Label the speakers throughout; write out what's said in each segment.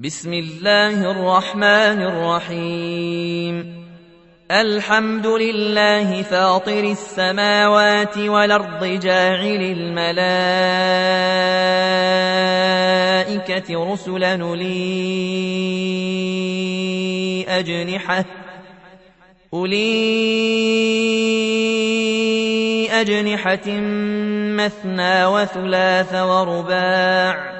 Speaker 1: بسم الله الرحمن الرحيم. الحمد لله فاطر السماوات والأرض جاعل الملائكة رسلا أولي أجنحة أولي أجنحة مثنى وثلاث ورباع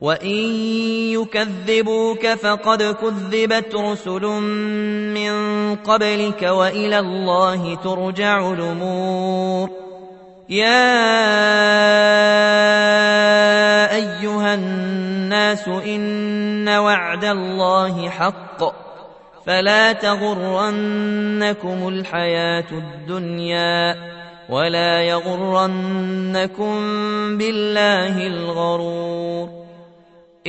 Speaker 1: وان يكذبوك فقد كذبت رسل من قبلك والى الله ترجع الأمور يا ايها الناس ان وعد الله حق فلا تغرنكم الحياة الدنيا ولا يغرنكم بالله الغرور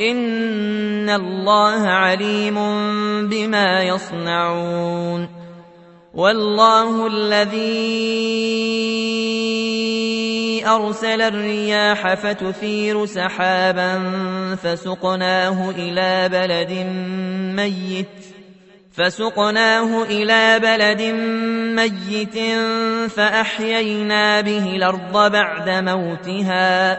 Speaker 1: إن الله عليم بما يصنعون والله الذي أرسل الرياح فتثير سحابا فسقناه إلى بلد ميت فسقناه إلى بلد ميت فأحيينا به الأرض بعد موتها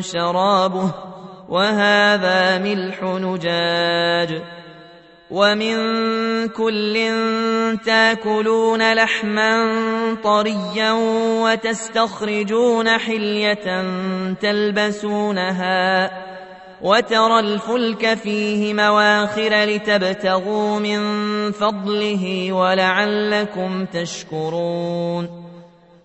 Speaker 1: شرابه وهذا ملح نجاج. ومن كل تاكلون لحما طريا وتستخرجون حلية تلبسونها وترى الفلك فيه مواخر لتبتغوا من فضله ولعلكم تشكرون.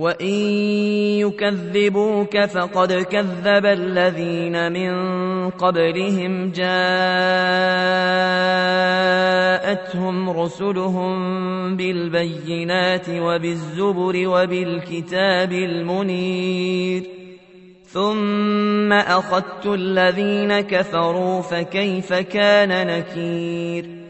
Speaker 1: وان يكذبوك فقد كذب الذين من قبلهم جاءتهم رسلهم بالبينات وبالزبر وبالكتاب المنير ثم اخذت الذين كفروا فكيف كان نكير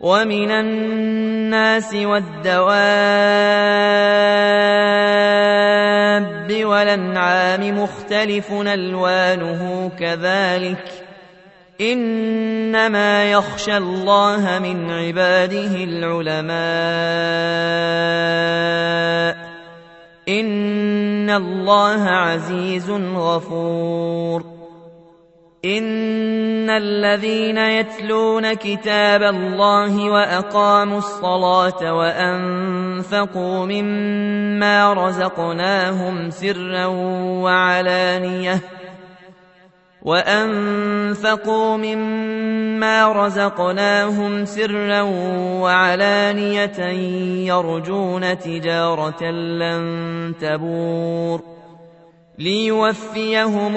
Speaker 1: ومن الناس والدواب والأنعام مختلف ألوانه كذلك إنما يخشى الله من عباده العلماء إن الله عزيز غفور ان الذين يتلون كتاب الله واقاموا الصلاه وانفقوا مما رزقناهم سرا وعلانيه وانفقوا مما رزقناهم سرا وعلانيه يرجون تجاره لن تبور ليوفيهم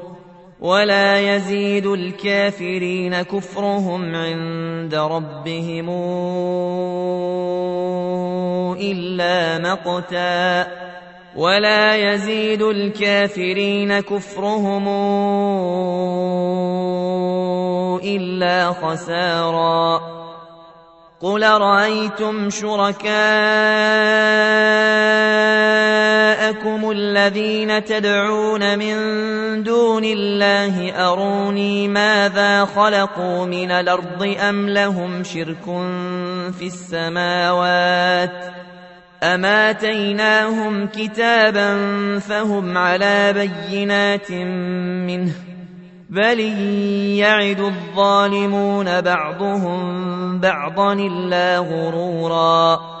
Speaker 1: ولا يزيد الكافرين كفرهم عند ربهم إلا مقتاً. ولا يزيد الكافرين كفرهم إلا خسارا. قل رايتم شركاءكم الذين تدعون من دون الله أروني ماذا خلقوا من الأرض أم لهم شرك في السماوات أما آتيناهم كتابا فهم على بينات منه بل يعد الظالمون بعضهم بعضا إلا غرورا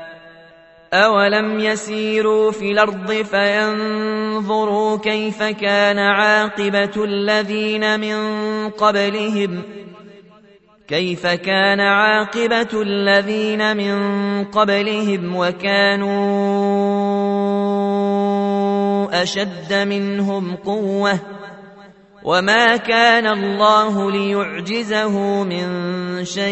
Speaker 1: أولم يسيروا في الأرض فينظروا كيف كان عاقبة الذين من قبلهم كيف كان عاقبة الذين من قبلهم وكانوا أشد منهم قوةً وما كان الله ليعجزه من شيء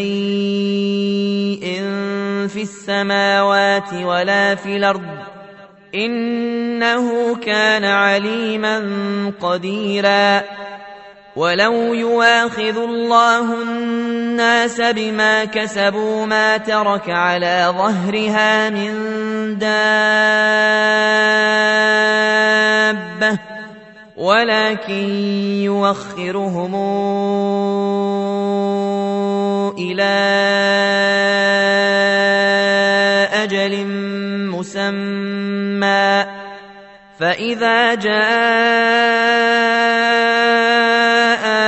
Speaker 1: في السماوات ولا في الأرض انه كان عليما قديرا ولو يواخذ الله الناس بما كسبوا ما ترك على ظهرها من دابه ولكن يوخرهم إلى أجل مسمى. فإذا جاء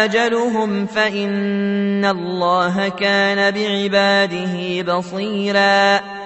Speaker 1: أجلهم فإن الله كان بعباده بصيراً.